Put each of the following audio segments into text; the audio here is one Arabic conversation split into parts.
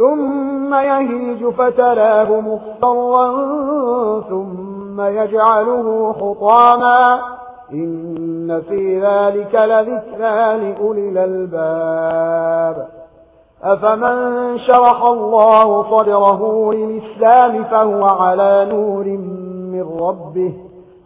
ثم يهيج فتراه مصطرا ثم يجعله حطاما إن في ذلك لذكرى لأولي الألباب. أفمن شرح الله صدره للإسلام فهو على نور من ربه.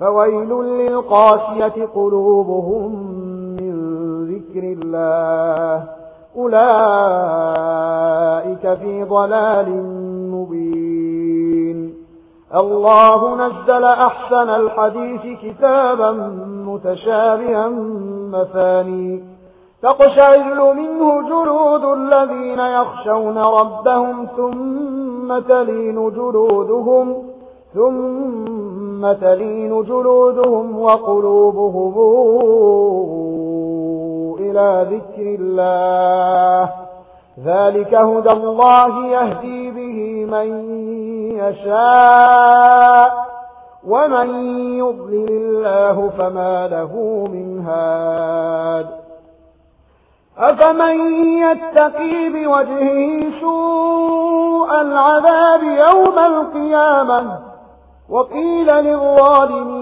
فويل للقاسية قلوبهم من ذكر الله. أولئك في ضلال مبين الله نزل أحسن الحديث كتابا متشابها مثاني تقشعر منه جلود الذين يخشون ربهم ثم تلين جلودهم ثم تلين جلودهم وقلوبهم إلى ذكر الله. ذلك هدى الله يهدي به من يشاء. ومن يضلل الله فما له من هاد. أفمن يتقي بوجهه سوء العذاب يوم القيامة؟ وقيل للظالمين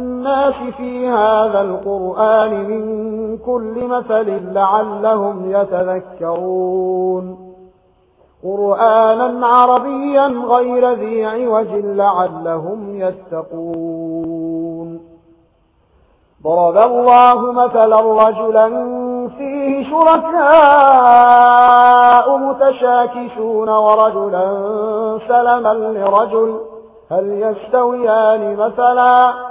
الناس في هذا القرآن من كل مثل لعلهم يتذكرون. قرآنا عربيا غير ذي عوج لعلهم يتقون. ضرب الله مثلا رجلا فيه شركاء متشاكشون ورجلا سلما لرجل هل يستويان مثلا؟